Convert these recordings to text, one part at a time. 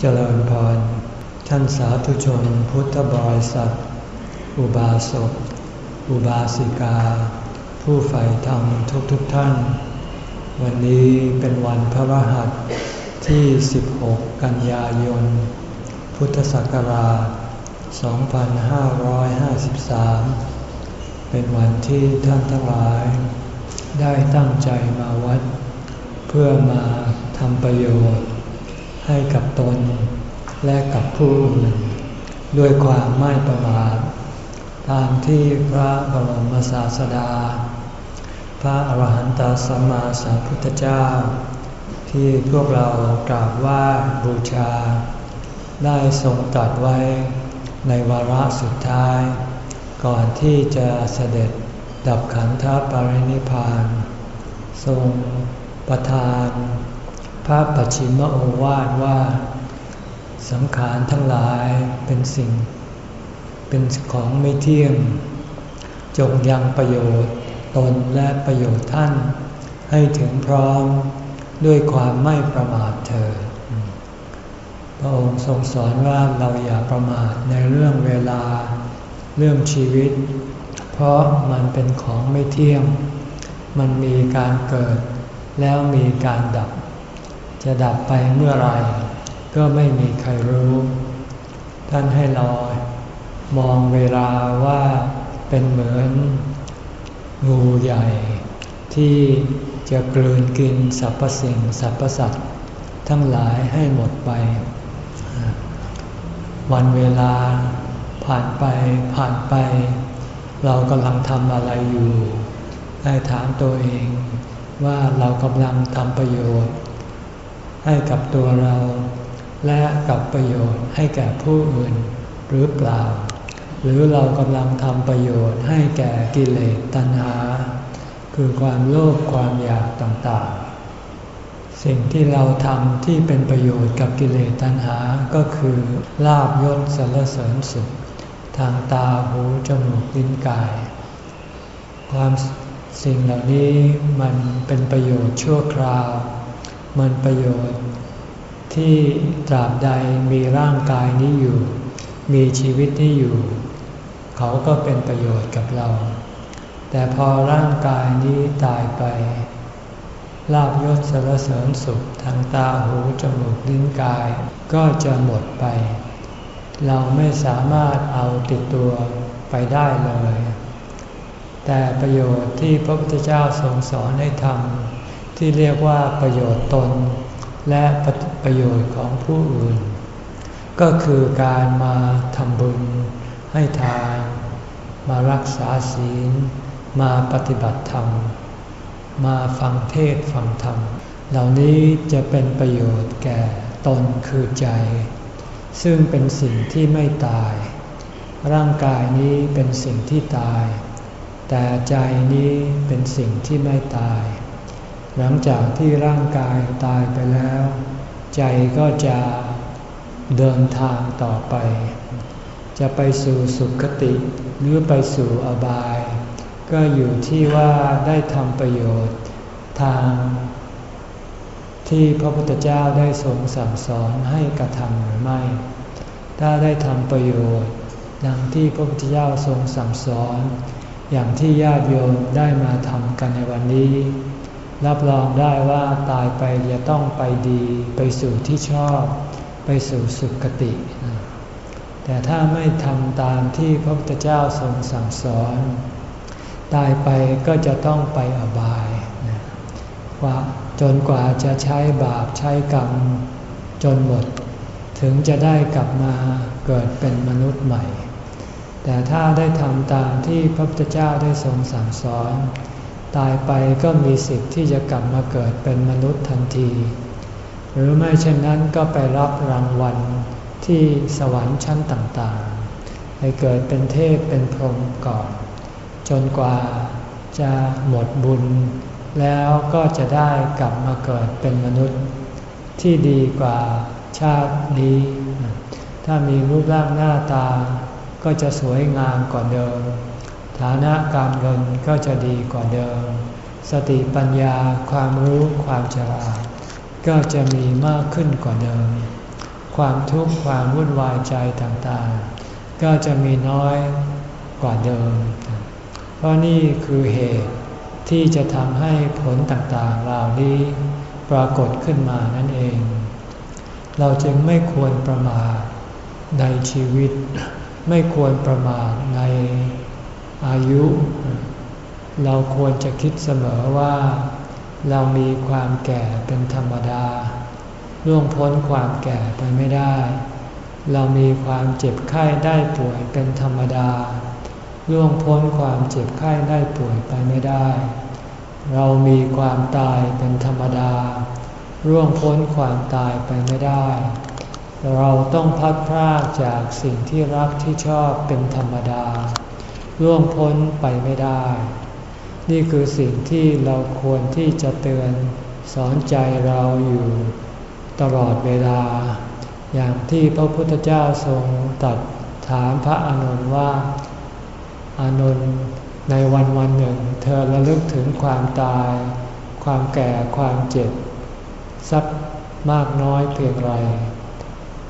เจริญพร ท่านสาธุชนพุทธบริษัท อุบาสก อุบาสิกา ผู้ใฝ่ธรรมทุกทุกท่าน วันนี้เป็นวันพระรหัสที่ 16 กันยายน พุทธศักราช 2553 เป็นวันที่ท่านทั้งหลาย ได้ตั้งใจมาวัด เพื่อมาทำประโยชน์ ให้กับตนและกับผู้อื่นด้วยความไม่ประมาทตามที่พระบรมศาสดา พระอรหันตสัมมาสัมพุทธเจ้า ที่พวกเรากราบไหวบูชา ได้ทรงตรัสไว้ในวาระสุดท้าย ก่อนที่จะเสด็จดับขันธปรินิพาน ทรงประทาน พระปัจฉิมโอวาทว่าสังขารทั้งหลายเป็นสิ่ง เป็นของไม่เที่ยง จงยังประโยชน์ตนและประโยชน์ท่าน ให้ถึงพร้อมด้วยความไม่ประมาทเถิดพระองค์ทรงสอนว่าเราอย่าประมาทในเรื่องเวลา เรื่องชีวิต เพราะมันเป็นของไม่เที่ยง มันมีการเกิดแล้วมีการดับ จะดับไปเมื่อไรก็ไม่มีใครรู้ ท่านให้เรา มองเวลาว่าเป็นเหมือนงูใหญ่ ที่จะกลืนกินสรรพสิ่งสรรพสัตว์ทั้งหลายให้หมดไป วันเวลาผ่านไปผ่านไป เรากำลังทำอะไรอยู่ให้ถามตัวเองว่าเรากำลังทำประโยชน์ ให้กับตัวเรา และกับประโยชน์ให้แก่ผู้อื่นหรือเปล่า หรือเรากำลังทำประโยชน์ให้แก่กิเลสตัณหา คือความโลภความอยากต่างๆ สิ่งที่เราทำที่เป็นประโยชน์กับกิเลสตัณหาก็คือลาบยศสรรเสริญสุข ทางตาหูจมูกลิ้นกาย ความสิ่งเหล่านี้มันเป็นประโยชน์ชั่วคราว มันประโยชน์ ที่ตราบใดมีร่างกายนี้อยู่ มีชีวิตนี้อยู่ เขาก็เป็นประโยชน์กับเรา แต่พอร่างกายนี้ตายไปลาบยศสารเสริญสุขทางตาหูจมูกลิ้นกายก็จะหมดไป เราไม่สามารถเอาติดตัวไปได้เลย แต่ประโยชน์ที่พระพุทธเจ้าทรงสอนให้ทำ ที่เรียกว่าประโยชน์ตน และประโยชน์ของผู้อื่น ก็คือการมาทำบุญ ให้ทาน มารักษาศีล มาปฏิบัติธรรม มาฟังเทศฟังธรรม เหล่านี้จะเป็นประโยชน์แก่ตนคือใจ ซึ่งเป็นสิ่งที่ไม่ตาย ร่างกายนี้เป็นสิ่งที่ตาย แต่ใจนี้เป็นสิ่งที่ไม่ตาย หลังจากที่ร่างกายตายไปแล้ว ใจก็จะเดินทางต่อไป จะไปสู่สุคติหรือไปสู่อบาย ก็อยู่ที่ว่าได้ทำประโยชน์ทาง ที่พระพุทธเจ้าได้ทรงสั่งสอนให้กระทำหรือไม่ ถ้าได้ทำประโยชน์ดังที่พระพุทธเจ้าทรงสั่งสอน อย่างที่ญาติโยมได้มาทำกันในวันนี้ รับรองได้ว่าตายไปจะต้องไปดีไปสู่ที่ชอบ ไปสู่สุคติ แต่ถ้าไม่ทำตามที่พระพุทธเจ้าทรงสั่งสอน ตายไปก็จะต้องไปอบายว่าจนกว่าจะใช้บาปใช้กรรมจนหมด ถึงจะได้กลับมาเกิดเป็นมนุษย์ใหม่ แต่ถ้าได้ทำตามที่พระพุทธเจ้าได้ทรงสั่งสอน ตายไปก็มีสิทธิ์ที่จะกลับมาเกิดเป็นมนุษย์ทันที หรือไม่เช่นนั้นก็ไปรับรางวัลที่สวรรค์ชั้นต่างๆให้เกิดเป็นเทพเป็นพรหมก่อน จนกว่าจะหมดบุญ แล้วก็จะได้กลับมาเกิดเป็นมนุษย์ ที่ดีกว่าชาตินี้ ถ้ามีรูปร่างหน้าตาก็จะสวยงามกว่าเดิม ฐานะการเงินก็จะดีกว่าเดิม สติปัญญาความรู้ความฉลาดก็จะมีมากขึ้นกว่าเดิม ความทุกข์ความวุ่นวายใจต่างๆ ก็จะมีน้อยกว่าเดิม เพราะนี่คือเหตุที่จะทำให้ผลต่างๆเหล่านี้ปรากฏขึ้นมานั่นเอง เราจึงไม่ควรประมาทในชีวิต ไม่ควรประมาท อายุ เราควรจะคิดเสมอว่า เรามีความแก่เป็นธรรมดา ล่วงพ้นความแก่ไปไม่ได้ เรามีความเจ็บไข้ได้ป่วยเป็นธรรมดา ล่วงพ้นความเจ็บไข้ได้ป่วยไปไม่ได้ เรามีความตายเป็นธรรมดาร่วงพ้นความตายไปไม่ได้ เราต้องพัดพรากจากสิ่งที่รักที่ชอบเป็นธรรมดา ล่วงพ้นไปไม่ได้ นี่คือสิ่งที่เราควรที่จะเตือนสอนใจเราอยู่ตลอดเวลา อย่างที่พระพุทธเจ้าทรงตัดถามพระอานนท์ว่า อานนท์ในวันวันหนึ่ง เธอระลึกถึงความตาย ความแก่ความเจ็บ สักมากน้อยเพียงไร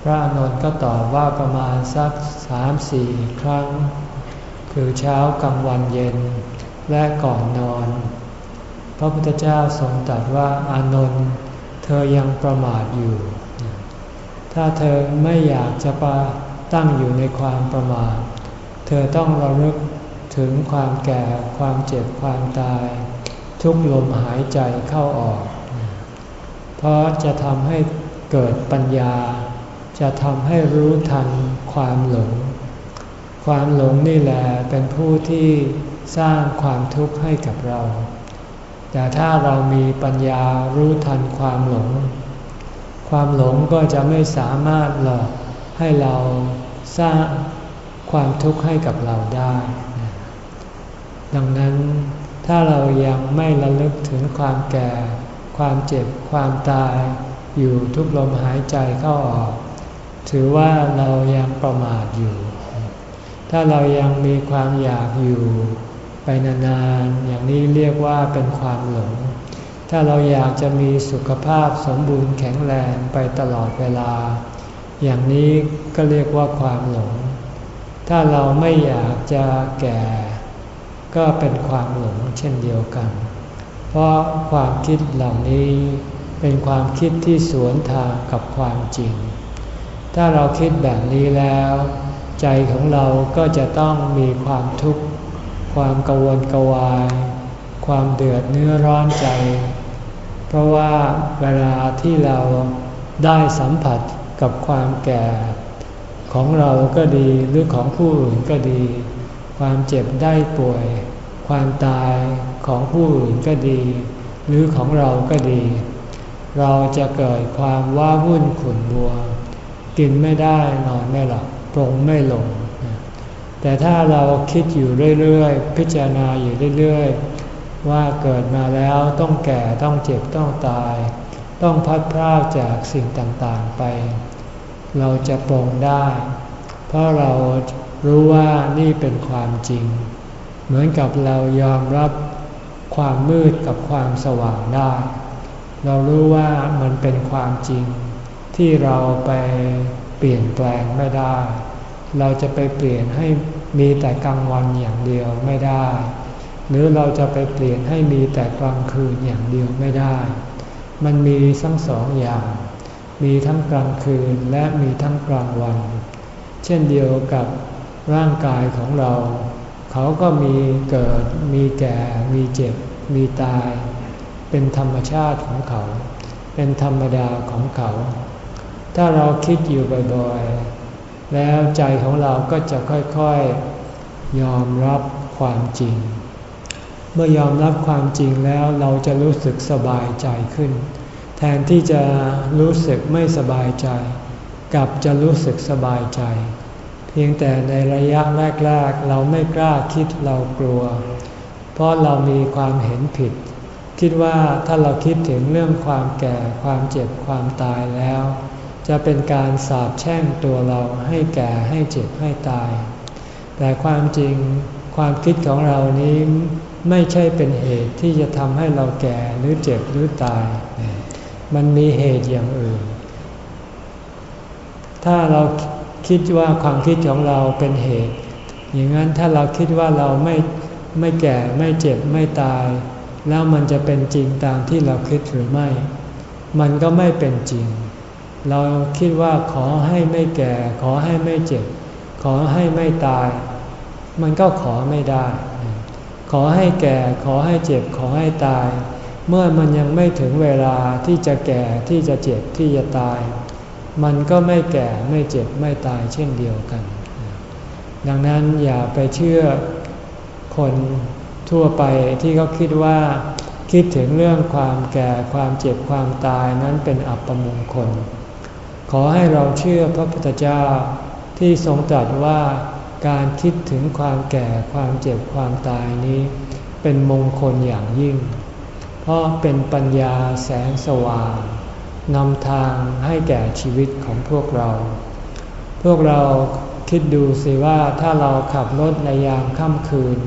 พระอานนท์ก็ตอบว่าประมาณสักสามสี่ครั้ง คือเช้ากลางวันเย็นและก่อนนอน พระพุทธเจ้าทรงตรัสว่าอานนท์เธอยังประมาทอยู่ ถ้าเธอไม่อยากจะปาตั้งอยู่ในความประมาท เธอต้องระลึกถึงความแก่ความเจ็บความตาย ทุกลมหายใจเข้าออก เพราะจะทำให้เกิดปัญญา จะทำให้รู้ทันความหลง ความหลงนี่แหละเป็นผู้ที่สร้างความทุกข์ให้กับเรา แต่ถ้าเรามีปัญญารู้ทันความหลง ความหลงก็จะไม่สามารถหลอกให้เราสร้างความทุกข์ให้กับเราได้ ดังนั้นถ้าเรายังไม่ระลึกถึงความแก่ ความเจ็บ ความตาย อยู่ทุกลมหายใจเข้าออก ถือว่าเรายังประมาทอยู่ ถ้าเรายังมีความอยากอยู่ไปนานๆ อย่างนี้เรียกว่าเป็นความหลง ถ้าเราอยากจะมีสุขภาพสมบูรณ์แข็งแรงไปตลอดเวลา อย่างนี้ก็เรียกว่าความหลง ถ้าเราไม่อยากจะแก่ ก็เป็นความหลงเช่นเดียวกัน เพราะความคิดเหล่านี้เป็นความคิดที่สวนทางกับความจริง ถ้าเราคิดแบบนี้แล้ว ใจของเราก็จะต้องมีความทุกข์ ความกังวลกวาย ความเดือดเนื้อร้อนใจ เพราะว่าเวลาที่เราได้สัมผัสกับความแก่ ของเราก็ดีหรือของผู้อื่นก็ดี ความเจ็บได้ป่วย ความตายของผู้อื่นก็ดี หรือของเราก็ดี เราจะเกิดความว้าวุ่นขุ่นบัว กินไม่ได้นอนไม่หลับ ปรงไม่ลง แต่ถ้าเราคิดอยู่เรื่อยๆ พิจารณาอยู่เรื่อยๆ ว่าเกิดมาแล้วต้องแก่ต้องเจ็บต้องตาย ต้องพัดพรากจากสิ่งต่างๆไป เราจะปรงได้ เพราะเรารู้ว่านี่เป็นความจริง เหมือนกับเรายอมรับความมืดกับความสว่างได้ เรารู้ว่ามันเป็นความจริง ที่เราไป เปลี่ยนแปลงไม่ได้ เราจะไปเปลี่ยนให้มีแต่กลางวันอย่างเดียวไม่ได้ หรือเราจะไปเปลี่ยนให้มีแต่กลางคืนอย่างเดียวไม่ได้ มันมีทั้งสองอย่าง มีทั้งกลางคืนและมีทั้งกลางวัน เช่นเดียวกับร่างกายของเรา เขาก็มีเกิด มีแก่ มีเจ็บ มีตาย เป็นธรรมชาติของเขา เป็นธรรมดาของเขา ถ้าเราคิดอยู่บ่อยๆ แล้วใจของเราก็จะค่อยๆ ยอมรับความจริง เมื่อยอมรับความจริงแล้วเราจะรู้สึกสบายใจขึ้น แทนที่จะรู้สึกไม่สบายใจ กลับจะรู้สึกสบายใจ เพียงแต่ในระยะแรกๆ เราไม่กล้าคิดเรากลัว เพราะเรามีความเห็นผิด คิดว่าถ้าเราคิดถึงเรื่องความแก่ความเจ็บความตายแล้ว จะเป็นการสาบแช่งตัวเราให้แก่ให้เจ็บให้ตาย แต่ความจริงความคิดของเรานี้ไม่ใช่เป็นเหตุที่จะทำให้เราแก่หรือเจ็บหรือตาย มันมีเหตุอย่างอื่น ถ้าเราคิดว่าความคิดของเราเป็นเหตุ อย่างนั้นถ้าเราคิดว่าเราไม่ไม่แก่ไม่เจ็บไม่ตาย แล้วมันจะเป็นจริงตามที่เราคิดหรือไม่ มันก็ไม่เป็นจริง เราคิดว่าขอให้ไม่แก่ ขอให้ไม่เจ็บ ขอให้ไม่ตาย มันก็ขอไม่ได้ ขอให้แก่ ขอให้เจ็บ ขอให้ตาย เมื่อมันยังไม่ถึงเวลาที่จะแก่ที่จะเจ็บที่จะตาย มันก็ไม่แก่ไม่เจ็บไม่ตายเช่นเดียวกัน ดังนั้นอย่าไปเชื่อคนทั่วไปที่เขาคิดว่าคิดถึงเรื่องความแก่ความเจ็บความตายนั้นเป็นอัปมงคล ขอให้เราเชื่อพระพุทธเจ้าที่ทรงตรัสว่าการคิดถึงความแก่ความเจ็บความตายนี้ เป็นมงคลอย่างยิ่ง เพราะเป็นปัญญาแสงสว่างนำทางให้แก่ชีวิตของพวกเรา พวกเราคิดดูสิว่าถ้าเราขับรถในยามค่ำคืน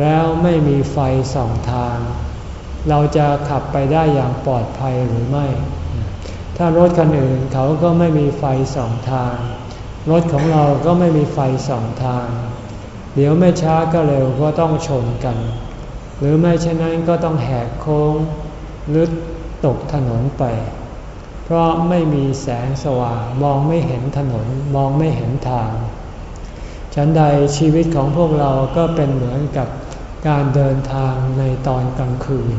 แล้วไม่มีไฟส่องทาง เราจะขับไปได้อย่างปลอดภัยหรือไม่ ถ้ารถคันอื่นเขาก็ไม่มีไฟสองทาง รถของเราก็ไม่มีไฟสองทาง เดี๋ยวไม่ช้าก็เร็วก็ต้องชนกัน หรือไม่เช่นนั้นก็ต้องแหกโค้งหรือตกถนนไป เพราะไม่มีแสงสว่างมองไม่เห็นถนนมองไม่เห็นทาง ฉันใดชีวิตของพวกเราก็เป็นเหมือนกับการเดินทางในตอนกลางคืน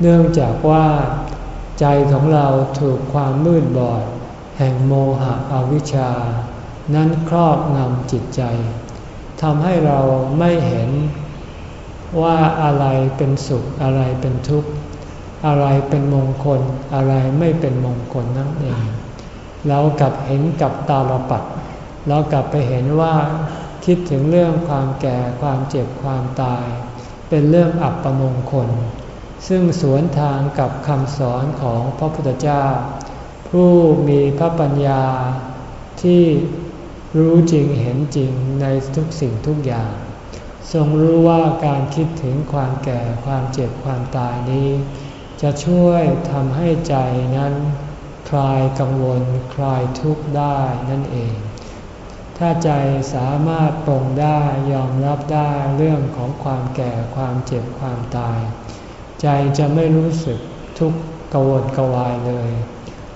เนื่องจากว่า ใจของเราถูกความมืดบอด แห่งโมหะอวิชชา นั้นครอบงำจิตใจทำให้เราไม่เห็นว่าอะไรเป็นสุขอะไรเป็นทุกข์ อะไรเป็นมงคลอะไรไม่เป็นมงคลนั่นเอง เรากลับเห็นกับตาลปัดเรากลับไปเห็นว่าคิดถึงเรื่องความแก่ความเจ็บความตาย เป็นเรื่องอับประมงคล ซึ่งสวนทางกับคำสอนของพระพุทธเจ้า ผู้มีพระปัญญาที่รู้จริงเห็นจริงในทุกสิ่งทุกอย่าง ทรงรู้ว่าการคิดถึงความแก่ความเจ็บความตายนี้ จะช่วยทำให้ใจนั้นคลายกังวลคลายทุกข์ได้นั่นเอง ถ้าใจสามารถปรงได้ยอมรับได้เรื่องของความแก่ความเจ็บความตาย ใจจะไม่รู้สึกทุกข์กวนกวายเลย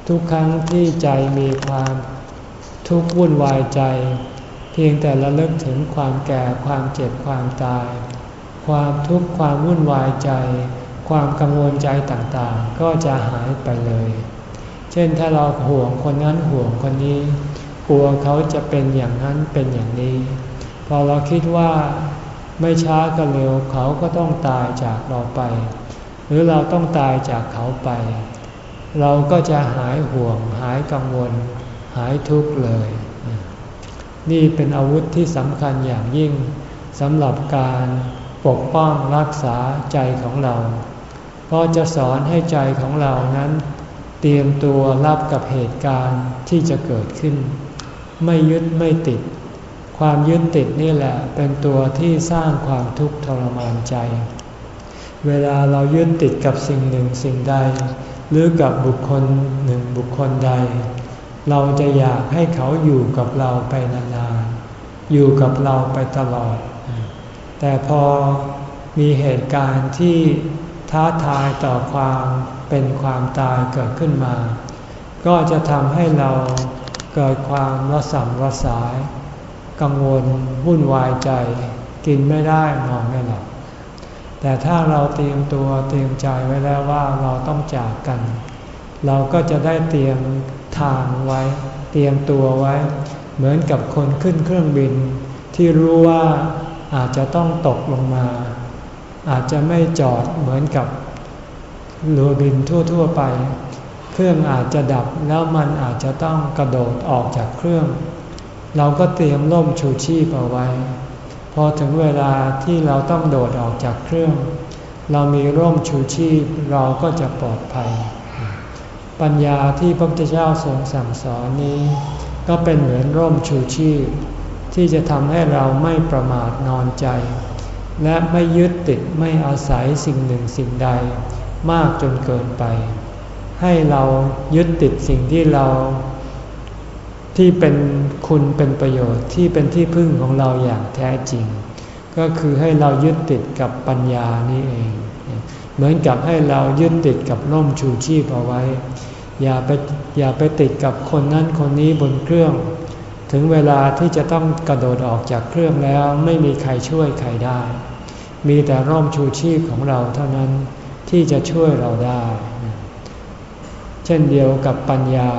ทุกครั้งที่ใจมีความทุกข์วุ่นวายใจ เพียงแต่ระลึกถึงความแก่ความเจ็บความตาย ความทุกข์ความวุ่นวายใจ ความกังวลใจต่างๆ ก็จะหายไปเลย เช่นถ้าเราห่วงคนนั้นห่วงคนนี้ กลัวเขาจะเป็นอย่างนั้นเป็นอย่างนี้ พอเราคิดว่าไม่ช้าก็เร็วเขาก็ต้องตายจากเราไป หรือเราต้องตายจากเขาไป เราก็จะหายห่วง หายกังวล หายทุกข์เลย นี่เป็นอาวุธที่สำคัญอย่างยิ่งสำหรับการปกป้องรักษาใจของเรา เพราะจะสอนให้ใจของเรานั้น เตรียมตัวรับกับเหตุการณ์ที่จะเกิดขึ้น ไม่ยึดไม่ติด ความยึดติดนี่แหละเป็นตัวที่สร้างความทุกข์ทรมานใจ เวลาเรายึดติดกับสิ่งหนึ่งสิ่งใด หรือกับบุคคลหนึ่งบุคคลใด เราจะอยากให้เขาอยู่กับเราไปนานๆ อยู่กับเราไปตลอด แต่พอมีเหตุการณ์ที่ท้าทายต่อความเป็นความตายเกิดขึ้นมา ก็จะทำให้เราเกิดความระสำระสาย กังวลวุ่นวายใจ กินไม่ได้นอนไม่หลับ แต่ถ้าเราเตรียมตัวเตรียมใจไว้แล้วว่าเราต้องจากกัน เราก็จะได้เตรียมทางไว้ เตรียมตัวไว้ เหมือนกับคนขึ้นเครื่องบิน ที่รู้ว่าอาจจะต้องตกลงมา อาจจะไม่จอดเหมือนกับเรือบินทั่วๆไป เครื่องอาจจะดับแล้วมันอาจจะต้องกระโดดออกจากเครื่อง เราก็เตรียมล่มชูชีพเอาไว้ อถึงเวลาที่เราต้องโดดออกจากเครื่อง เรามีร่มชูชีพเราก็จะปลอดภัย ปัญญาที่พระพุทธเจ้าทรงสั่งสอนนี้ ก็เป็นเหมือนร่มชูชีพ ที่จะทำให้เราไม่ประมาทนอนใจ และไม่ยึดติดไม่อาศัยสิ่งหนึ่งสิ่งใด มากจนเกินไป ให้เรายึดติดสิ่งที่เรา ที่เป็นคุณเป็นประโยชน์ที่เป็นที่พึ่งของเราอย่างแท้จริง ก็คือให้เรายึดติดกับปัญญานี้เอง เหมือนกับให้เรายึดติดกับร่มชูชีพเอาไว้ อย่าไปอย่าไปติดกับคนนั้นคนนี้บนเครื่อง ถึงเวลาที่จะต้องกระโดดออกจากเครื่องแล้วไม่มีใครช่วยใครได้ มีแต่ร่มชูชีพของเราเท่านั้นที่จะช่วยเราได้ เช่นเดียวกับปัญญา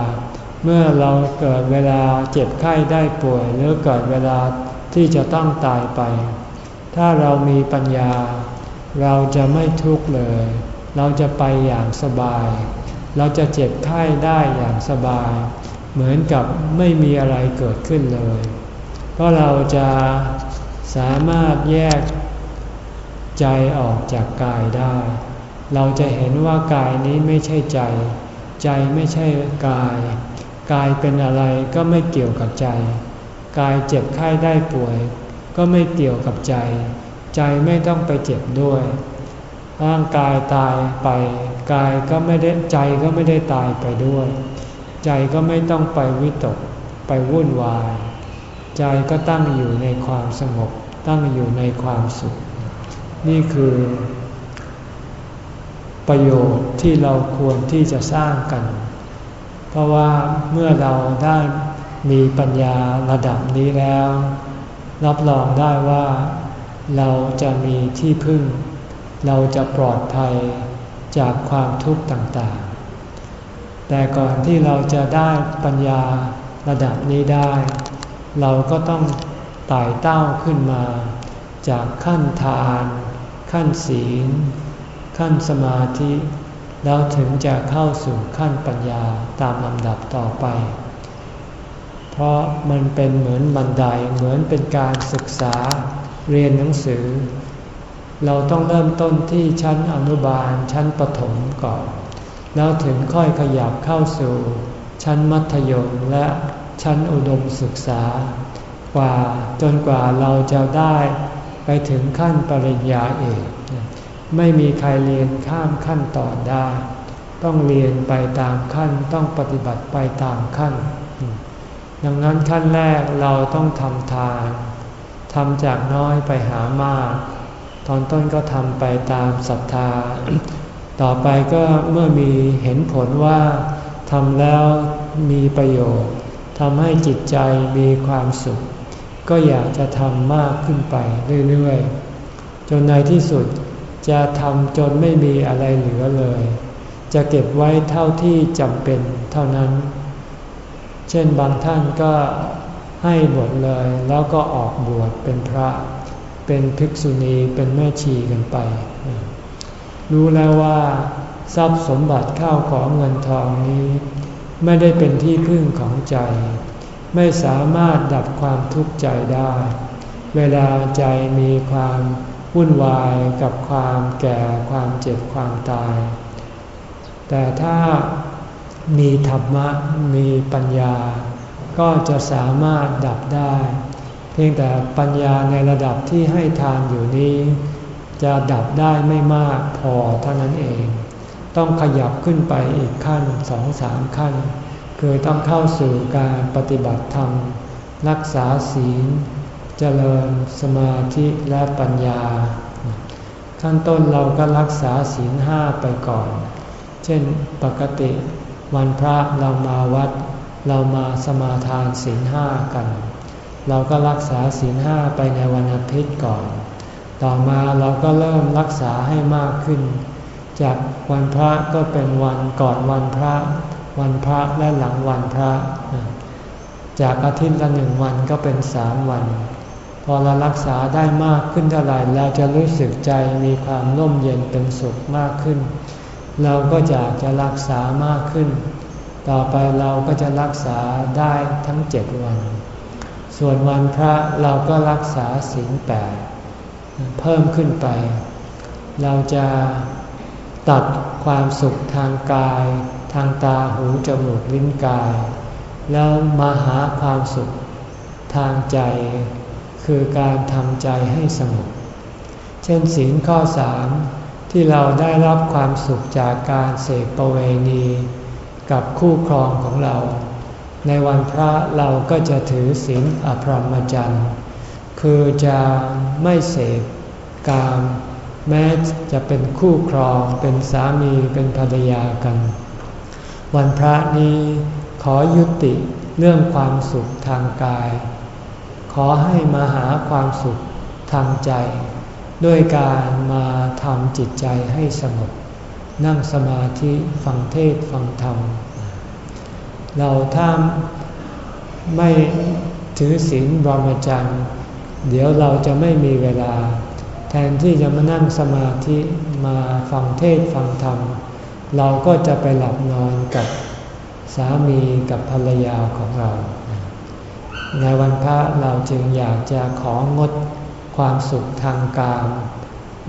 เมื่อเราเกิดเวลาเจ็บไข้ได้ป่วย หรือเกิดเวลาที่จะต้องตายไป ถ้าเรามีปัญญา เราจะไม่ทุกข์เลย เราจะไปอย่างสบาย เราจะเจ็บไข้ได้อย่างสบาย เหมือนกับไม่มีอะไรเกิดขึ้นเลย เพราะเราจะสามารถแยกใจออกจากกายได้ เราจะเห็นว่ากายนี้ไม่ใช่ใจ ใจไม่ใช่กาย กายเป็นอะไรก็ไม่เกี่ยวกับใจ กายเจ็บไข้ได้ป่วย ก็ไม่เกี่ยวกับใจ ใจไม่ต้องไปเจ็บด้วย ร่างกายตายไป กายก็ไม่ได้ใจก็ไม่ได้ตายไปด้วย ใจก็ไม่ต้องไปวิตกไปวุ่นวาย ใจก็ตั้งอยู่ในความสงบ ตั้งอยู่ในความสุข นี่คือประโยชน์ที่เราควรที่จะสร้างกัน เพราะว่าเมื่อเราได้มีปัญญาระดับนี้แล้ว รับรองได้ว่าเราจะมีที่พึ่ง เราจะปลอดภัยจากความทุกข์ต่างๆ แต่ก่อนที่เราจะได้ปัญญาระดับนี้ได้ เราก็ต้องไต่เต้าขึ้นมา จากขั้นทาน ขั้นศีล ขั้นสมาธิ แล้วถึงจะเข้าสู่ขั้นปัญญาตามลำดับต่อไป เพราะมันเป็นเหมือนบันไดเหมือนเป็นการศึกษาเรียนหนังสือ เราต้องเริ่มต้นที่ชั้นอนุบาลชั้นประถมก่อน แล้วถึงค่อยขยับเข้าสู่ ชั้นมัธยมและชั้นอุดมศึกษา กว่าจนกว่าเราจะได้ไปถึงขั้นปริญญาเอก ไม่มีใครเรียนข้ามขั้นตอนได้ ต้องเรียนไปตามขั้น ต้องปฏิบัติไปตามขั้น ดังนั้นขั้นแรกเราต้องทำทานทำจากน้อยไปหามาก ตอนต้นก็ทำไปตามศรัทธา ต่อไปก็เมื่อมีเห็นผลว่าทำแล้วมีประโยชน์ทำให้จิตใจมีความสุข ก็อยากจะทำมากขึ้นไปเรื่อยๆ จนในที่สุด จะทำจนไม่มีอะไรเหลือเลย จะเก็บไว้เท่าที่จำเป็นเท่านั้น เช่นบางท่านก็ให้หมดเลยแล้วก็ออกบวชเป็นพระ เป็นภิกษุณีเป็นแม่ชีกันไป รู้แล้วว่าทรัพย์สมบัติข้าวของเงินทองนี้ ไม่ได้เป็นที่พึ่งของใจ ไม่สามารถดับความทุกข์ใจได้ เวลาใจมีความ วุ่นวายกับความแก่ความเจ็บความตาย แต่ถ้ามีธรรมะมีปัญญา ก็จะสามารถดับได้ เพียงแต่ปัญญาในระดับที่ให้ทานอยู่นี้ จะดับได้ไม่มากพอเท่านั้นเอง ต้องขยับขึ้นไปอีกขั้นสองสามขั้น คือต้องเข้าสู่การปฏิบัติธรรม รักษาศีล เจริญสมาธิและปัญญา ขั้นต้นเราก็รักษาศีลห้าไปก่อน เช่นปกติวันพระเรามาวัด เรามาสมาทานศีลห้ากัน เราก็รักษาศีลห้าไปในวันอาทิตย์ก่อน ต่อมาเราก็เริ่มรักษาให้มากขึ้น จากวันพระก็เป็นวันก่อนวันพระ วันพระและหลังวันพระ จากอาทิตย์ละหนึ่งวันก็เป็นสามวัน อเรารักษาได้มากขึ้นเท่าไหร่เราจะรู้สึกใจมีความร่มเย็นเป็นสุขมากขึ้น เราก็อยากจะรักษามากขึ้น ต่อไปเราก็จะรักษาได้ทั้งเจ็ดวัน ส่วนวันพระเราก็รักษาศีลแปดเพิ่มขึ้นไป เราจะตัดความสุขทางกาย ทางตาหูจมูกลิ้นกาย แล้วมาหาความสุขทางใจ คือการทำใจให้สงบ เช่นศีลข้อสามที่เราได้รับความสุขจากการเสกประเวณี กับคู่ครองของเรา ในวันพระเราก็จะถือศีลอภรรมจันทร์คือจะไม่เสพกามแม้จะเป็นคู่ครองเป็นสามีเป็นภรรยากัน วันพระนี้ขอยุติเรื่องความสุขทางกาย ขอให้มาหาความสุขทางใจ ด้วยการมาทำจิตใจให้สงบนั่งสมาธิฟังเทศฟังธรรม เราถ้าไม่ถือศีลบรมจรรย์เดี๋ยวเราจะไม่มีเวลา แทนที่จะมานั่งสมาธิมาฟังเทศฟังธรรม เราก็จะไปหลับนอนกับสามีกับภรรยาของเรา ในวันพระเราจึงอยากจะของดความสุขทางกาย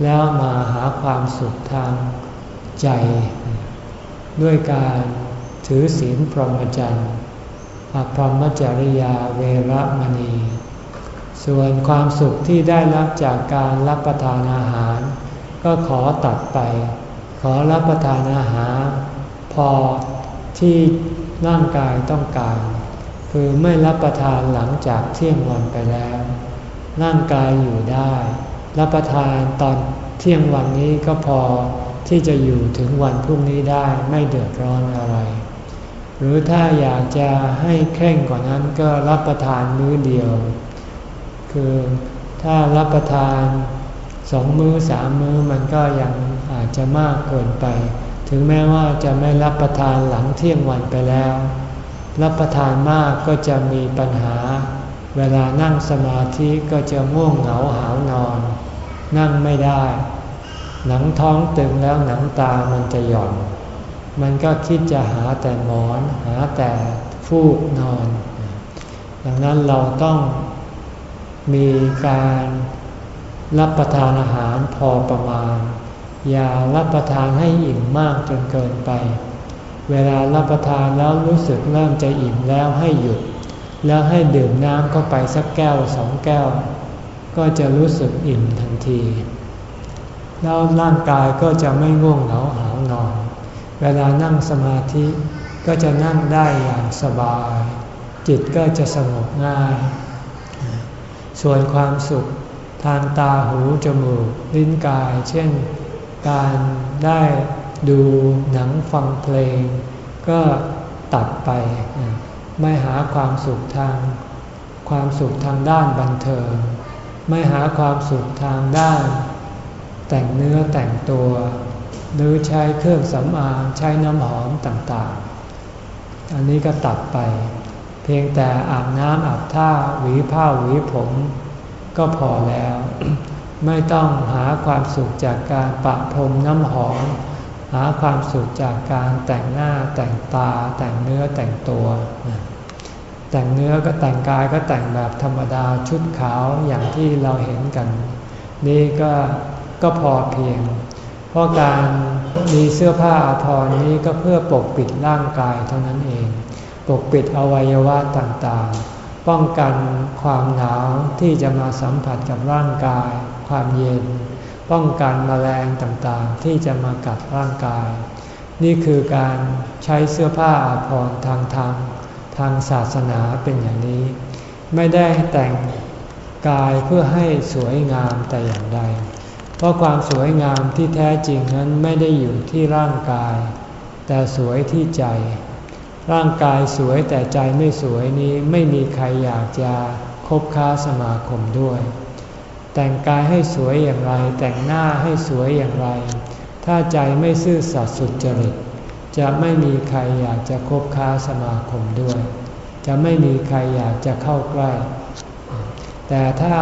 แล้วมาหาความสุขทางใจ ด้วยการถือศีลพรหมจรรย์อพรมจริยาเวรมณี ส่วนความสุขที่ได้รับจากการรับประทานอาหาร ก็ขอตัดไป ขอรับประทานอาหาร พอที่ร่างกายต้องการ คือไม่รับประทานหลังจากเที่ยงวันไปแล้ว ร่างกายอยู่ได้ รับประทานตอนเที่ยงวันนี้ก็พอที่จะอยู่ถึงวันพรุ่งนี้ได้ไม่เดือดร้อนอะไร หรือถ้าอยากจะให้เคร่งกว่านั้นก็รับประทานมื้อเดียว คือถ้ารับประทานสองมือ้อสามมื้อมันก็ยังอาจจะมากเกินไป ถึงแม้ว่าจะไม่รับประทานหลังเที่ยงวันไปแล้ว รับประทานมากก็จะมีปัญหา เวลานั่งสมาธิก็จะง่วงเหงาหานอน นั่งไม่ได้ หนังท้องตึงแล้วหนังตามันจะหย่อน มันก็คิดจะหาแต่หมอนหาแต่ฟูกนอน ดังนั้นเราต้องมีการรับประทานอาหารพอประมาณ อย่ารับประทานให้อิ่มมากจนเกินไป เวลารับประทานแล้วรู้สึกเริ่มจะอิ่มแล้วให้หยุด แล้วให้ดื่มน้ำเข้าไปสักแก้วสองแก้ว ก็จะรู้สึกอิ่มทันที แล้วร่างกายก็จะไม่ง่วงเหงาหานอน เวลานั่งสมาธิก็จะนั่งได้อย่างสบาย จิตก็จะสงบง่าย ส่วนความสุขทางตาหูจมูกลิ้นกาย เช่นการได้ ดูหนังฟังเพลง ก็ตัดไป ไม่หาความสุขทาง ความสุขทางด้านบันเทิง ไม่หาความสุขทางด้าน แต่งเนื้อแต่งตัว หรือใช้เครื่องสำอางใช้น้ำหอมต่างๆ อันนี้ก็ตัดไป เพียงแต่อาบน้ำอาบท่าหวีผ้าหวีผม ก็พอแล้ว ไม่ต้องหาความสุขจากการปะพรมน้ำหอม หาความสุขจากการแต่งหน้าแต่งตาแต่งเนื้อแต่งตัว แต่งเนื้อก็แต่งกายก็แต่งแบบธรรมดาชุดขาวอย่างที่เราเห็นกัน นี่ก็ก็พอเพียง เพราะการมีเสื้อผ้าอาภรณ์นี้ก็เพื่อปกปิดร่างกายเท่านั้นเอง ปกปิดอวัยวะต่างๆ ป้องกันความหนาวที่จะมาสัมผัสกับร่างกาย ความเย็น ป้องกันมแมลงต่างๆ ที่จะมากัดร่างกาย นี่คือการใช้เสื้อผ้าอาภรณ์ทางทางทางศาสนาเป็นอย่างนี้ ไม่ได้แต่งกายเพื่อให้สวยงามแต่อย่างใด เพราะความสวยงามที่แท้จริงนั้นไม่ได้อยู่ที่ร่างกาย แต่สวยที่ใจ ร่างกายสวยแต่ใจไม่สวยนี้ไม่มีใครอยากจะคบค้าสมาคมด้วย แต่งกายให้สวยอย่างไร แต่งหน้าให้สวยอย่างไร ถ้าใจไม่ซื่อสัตย์สุจริต จะไม่มีใครอยากจะคบค้าสมาคมด้วย จะไม่มีใครอยากจะเข้าใกล้ แต่ถ้า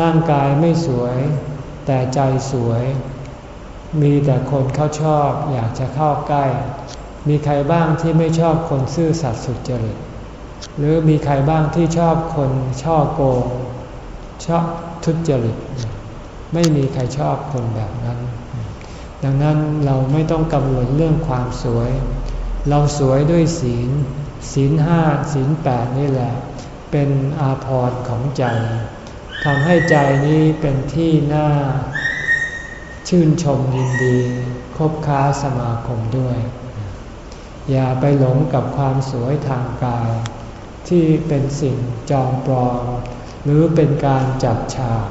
ร่างกายไม่สวย แต่ใจสวย มีแต่คนเขาชอบอยากจะเข้าใกล้ มีใครบ้างที่ไม่ชอบคนซื่อสัตย์สุจริต หรือมีใครบ้างที่ชอบคนช่อโกงชอบ ทุจริต ไม่มีใครชอบคนแบบนั้น ดังนั้นเราไม่ต้องกังวลเรื่องความสวย เราสวยด้วยศีล ศีลห้าศีลแปดนี่แหละ เป็นอาภรณ์ของใจทำให้ใจนี้เป็นที่น่าชื่นชมยินดี คบค้าสมาคมด้วย อย่าไปหลงกับความสวยทางกาย ที่เป็นสิ่งจองปลอม หรือเป็นการจับฉาก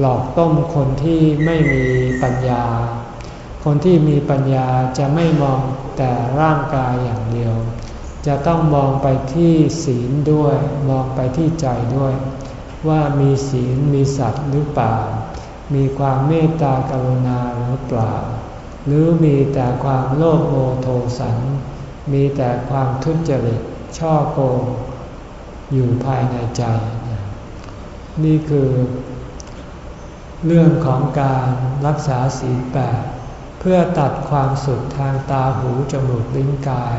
หลอกต้มคนที่ไม่มีปัญญา คนที่มีปัญญาจะไม่มองแต่ร่างกายอย่างเดียว จะต้องมองไปที่ศีลด้วย มองไปที่ใจด้วย ว่ามีศีลมีสัตว์หรือเปล่า มีความเมตตากรุณาหรือเปล่า หรือมีแต่ความโลภโมโทสัน มีแต่ความทุจริตช่อโกงอยู่ภายในใจ นี่คือ เรื่องของการรักษาศีลแปดเพื่อตัดความสุขทางตาหูจมูกลิ้นกาย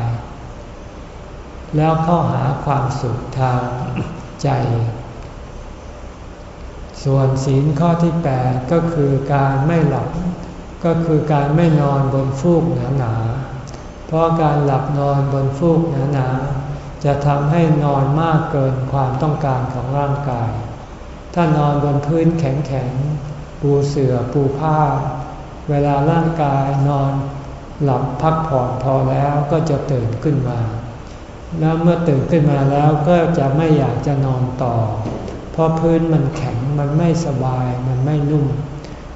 แล้วเข้าหาความสุขทางใจ ส่วนศีลข้อที่ 8 ก็คือการไม่หลับ ก็คือการไม่นอนบนฟูกหนาๆเพราะการหลับนอนบนฟูกหนาๆจะทำให้นอนมากเกินความต้องการของร่างกาย ถ้านอนบนพื้นแข็งๆ ปูเสื่อปูผ้า เวลาร่างกายนอนหลับพักผ่อนพอแล้วก็จะตื่นขึ้นมา แล้วเมื่อตื่นขึ้นมาแล้วก็จะไม่อยากจะนอนต่อ เพราะพื้นมันแข็งมันไม่สบายมันไม่นุ่ม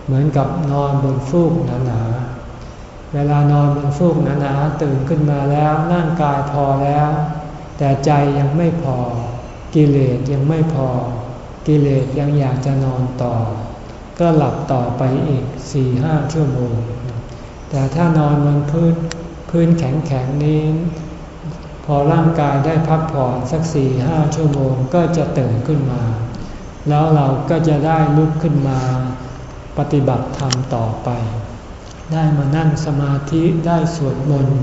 เหมือนกับนอนบนฟูกหนาๆ เวลานอนบนฟูกหนาๆตื่นขึ้นมาแล้วร่างกายพอแล้ว แต่ใจยังไม่พอ กิเลสยังไม่พอ กิเลสยังอยากจะนอนต่อ ก็หลับต่อไปอีกสี่ห้าชั่วโมง แต่ถ้านอนบนพื้นพื้นแข็งแข็งนี้ พอร่างกายได้พักผ่อนสักสี่ห้าชั่วโมงก็จะตื่นขึ้นมา แล้วเราก็จะได้ลุกขึ้นมา ปฏิบัติธรรมต่อไป ได้มานั่งสมาธิได้สวดมนต์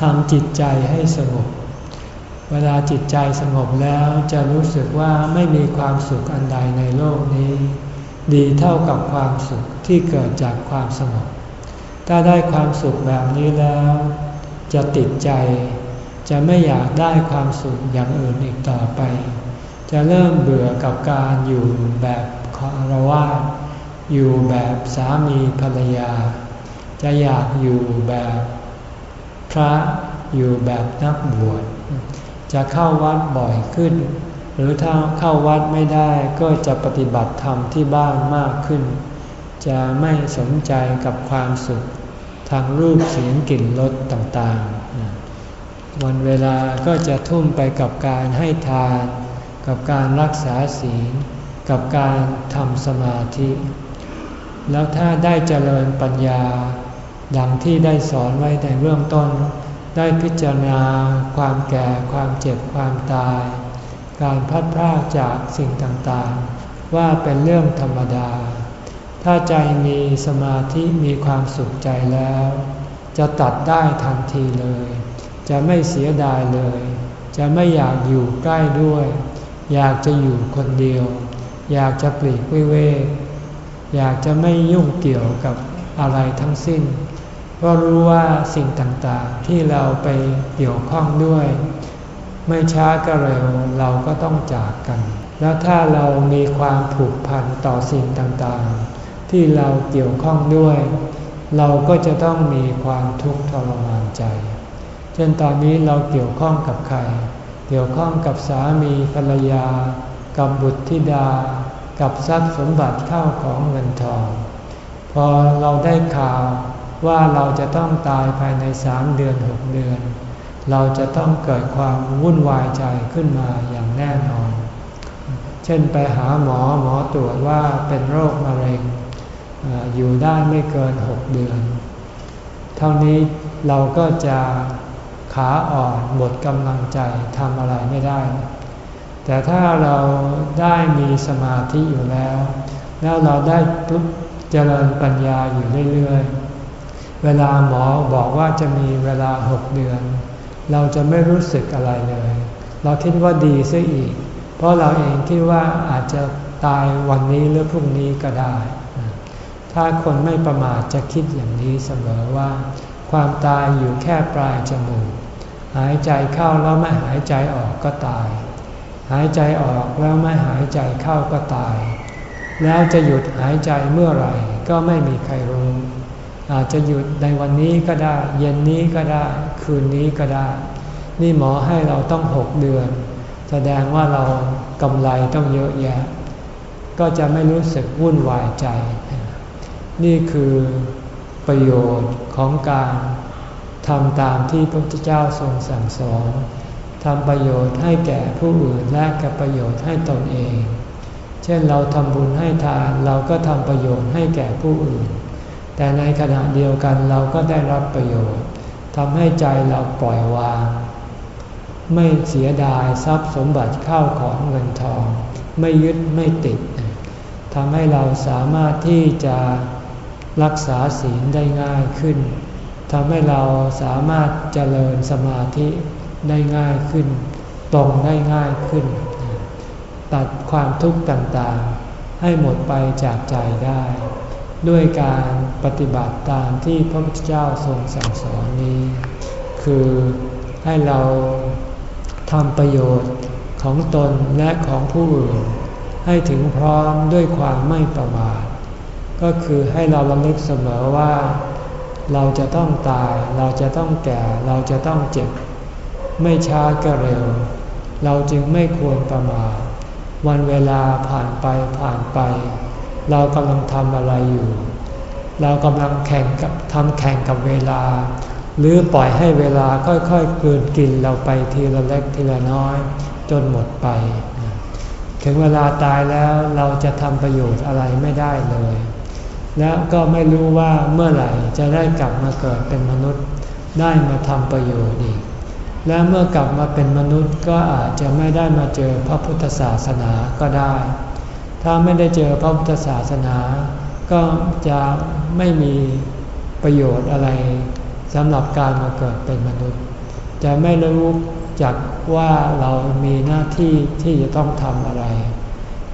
ทำจิตใจให้สงบ เวลาจิตใจสงบแล้วจะรู้สึกว่าไม่มีความสุขอันใดในโลกนี้ ดีเท่ากับความสุขที่เกิดจากความสงบ ถ้าได้ความสุขแบบนี้แล้ว จะติดใจ จะไม่อยากได้ความสุขอย่างอื่นอีกต่อไป จะเริ่มเบื่อกับการอยู่แบบคารวะอยู่แบบสามีภรรยา จะอยากอยู่แบบพระอยู่แบบนักบวช จะเข้าวัดบ่อยขึ้น หรือถ้าเข้าวัดไม่ได้ก็จะปฏิบัติธรรมที่บ้านมากขึ้น จะไม่สนใจกับความสุข ทางรูปเสียงกลิ่นรสต่างๆ วันเวลาก็จะทุ่มไปกับการให้ทาน กับการรักษาศีล กับการทำสมาธิ แล้วถ้าได้เจริญปัญญา ดังที่ได้สอนไว้ในเบื้องต้น ได้พิจารณาความแก่ความเจ็บความตาย การพัดพรากจากสิ่งต่างๆ ว่าเป็นเรื่องธรรมดา ถ้าใจมีสมาธิมีความสุขใจแล้ว จะตัดได้ทันทีเลย จะไม่เสียดายเลย จะไม่อยากอยู่ใกล้ด้วย อยากจะอยู่คนเดียว อยากจะปลีกวิเวกอยากจะไม่ยุ่งเกี่ยวกับอะไรทั้งสิ้น เพราะรู้ว่าสิ่งต่างๆ ที่เราไปเกี่ยวข้องด้วย ไม่ช้าก็เร็วเราก็ต้องจากกัน แล้วถ้าเรามีความผูกพันต่อสิ่งต่างๆ ที่เราเกี่ยวข้องด้วย เราก็จะต้องมีความทุกข์ทรมานใจ เช่นตอนนี้เราเกี่ยวข้องกับใคร เกี่ยวข้องกับสามีภรรยา กับบุตรธิดา กับทรัพย์สมบัติเข้าของเงินทอง พอเราได้ข่าว ว่าเราจะต้องตายภายในสามเดือนหกเดือน เราจะต้องเกิดความวุ่นวายใจขึ้นมาอย่างแน่นอน เช่นไปหาหมอหมอตรวจว่าเป็นโรคมะเร็งอยู่ได้ไม่เกินหกเดือน เท่านี้เราก็จะขาอ่อนหมดกำลังใจทำอะไรไม่ได้ แต่ถ้าเราได้มีสมาธิอยู่แล้ว แล้วเราได้ปุ๊บเจริญปัญญาอยู่เรื่อยๆ เวลาหมอบอกว่าจะมีเวลาหกเดือน เราจะไม่รู้สึกอะไรเลย เราคิดว่าดีซะอีก เพราะเราเองคิดว่าอาจจะตายวันนี้หรือพรุ่งนี้ก็ได้ ถ้าคนไม่ประมาทจะคิดอย่างนี้เสมอว่า ความตายอยู่แค่ปลายจมูก หายใจเข้าแล้วไม่หายใจออกก็ตาย หายใจออกแล้วไม่หายใจเข้าก็ตาย แล้วจะหยุดหายใจเมื่อไหร่ก็ไม่มีใครรู้ อาจจะหยุดในวันนี้ก็ได้ เย็นนี้ก็ได้ คืนนี้ก็ได้ นี่หมอให้เราต้องหกเดือน แสดงว่าเรากำไรต้องเยอะแยะ ก็จะไม่รู้สึกวุ่นวายใจ นี่คือประโยชน์ของการทำตามที่พระพุทธเจ้าทรงสั่งสอนทำประโยชน์ให้แก่ผู้อื่นและกับประโยชน์ให้ตนเอง เช่นเราทำบุญให้ทานเราก็ทำประโยชน์ให้แก่ผู้อื่น แต่ในขณะเดียวกันเราก็ได้รับประโยชน์ทำให้ใจเราปล่อยวาง ไม่เสียดายทรัพย์สมบัติข้าวของเงินทอง ไม่ยึดไม่ติดทำให้เราสามารถที่จะรักษาศีลได้ง่ายขึ้นทำให้เราสามารถเจริญสมาธิได้ง่ายขึ้น ตรงได้ง่ายขึ้น ตัดความทุกข์ต่างๆ ให้หมดไปจากใจได้ ด้วยการ ปฏิบัติตามที่พระพุทธเจ้าทรงสั่งสอนนี้ คือให้เราทำประโยชน์ของตนและของผู้อื่น ให้ถึงพร้อมด้วยความไม่ประมาทก็คือให้เราระลึกเสมอว่า เราจะต้องตาย เราจะต้องแก่ เราจะต้องเจ็บ ไม่ช้าก็เร็ว เราจึงไม่ควรประมาทวันเวลาผ่านไปผ่านไป เรากำลังทำอะไรอยู่ เรากำลังแข่งกับทำแข่งกับเวลา หรือปล่อยให้เวลาค่อยๆกลืนกินเราไปทีละเล็กทีละน้อย จนหมดไป ถึงเวลาตายแล้วเราจะทำประโยชน์อะไรไม่ได้เลย และก็ไม่รู้ว่าเมื่อไหร่จะได้กลับมาเกิดเป็นมนุษย์ ได้มาทำประโยชน์อีก และเมื่อกลับมาเป็นมนุษย์ก็อาจจะไม่ได้มาเจอพระพุทธศาสนาก็ได้ ถ้าไม่ได้เจอพระพุทธศาสนา ก็จะไม่มีประโยชน์อะไรสำหรับการมาเกิดเป็นมนุษย์ จะไม่รู้จักว่าเรามีหน้าที่ที่จะต้องทำอะไร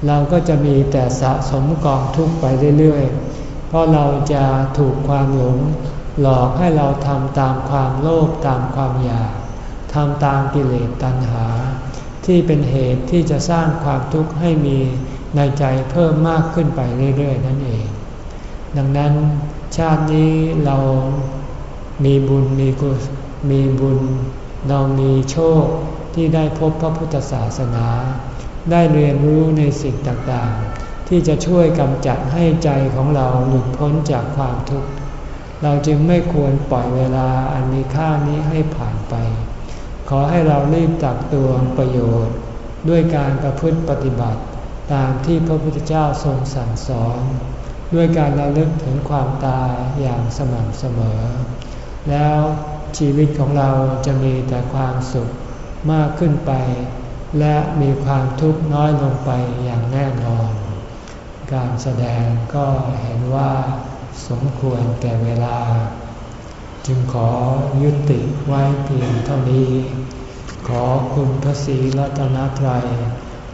เราก็จะมีแต่สะสมกองทุกข์ไปเรื่อยๆ เพราะเราจะถูกความหลงหลอกให้เราทำตามความโลภตามความอยากทำตามกิเลสตัณหา ที่เป็นเหตุที่จะสร้างความทุกข์ให้มีในใจเพิ่มมากขึ้นไปเรื่อยๆ นั่นเอง ดังนั้นชาตินี้เรามีบุญมีกุศมีบุญ เรามีโชคที่ได้พบพระพุทธศาสนา ได้เรียนรู้ในสิ่งต่างๆ ที่จะช่วยกำจัดให้ใจของเราหลุดพ้นจากความทุกข์ เราจึงไม่ควรปล่อยเวลาอันมีค่านี้ให้ผ่านไป ขอให้เรารีบตักตวงประโยชน์ ด้วยการประพฤติปฏิบัติ ตามที่พระพุทธเจ้าทรงสั่งสอน ด้วยการระลึกถึงความตายอย่างสม่ำเสมอ แล้วชีวิตของเราจะมีแต่ความสุขมากขึ้นไป และมีความทุกข์น้อยลงไปอย่างแน่นอน การแสดงก็เห็นว่าสมควรแก่เวลา จึงขอยุติไว้เพียงเท่านี้ ขอคุณพระศรีรัตนตรัย